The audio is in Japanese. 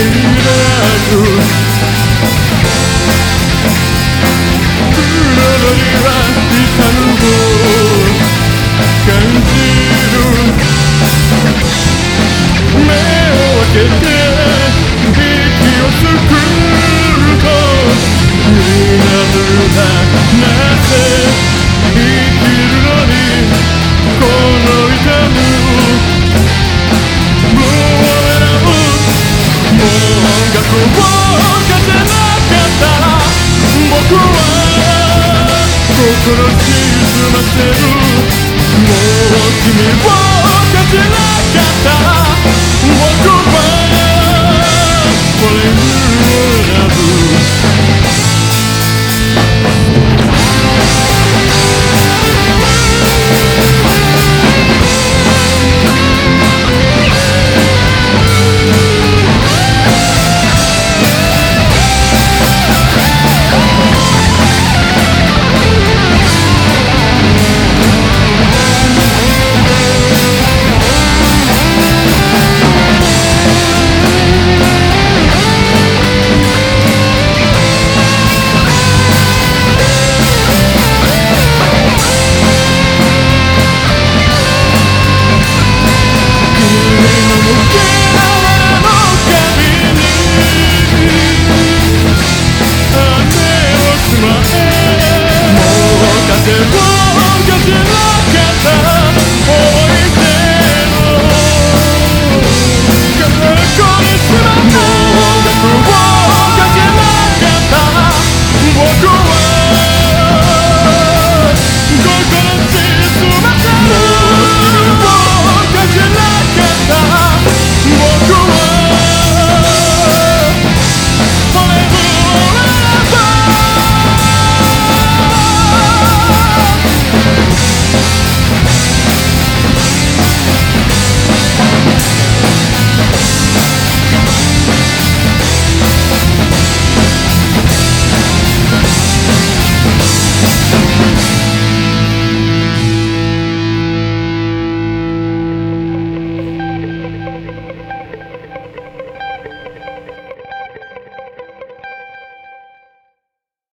Querido Jesus 沈ませる。もう君をかじなかった。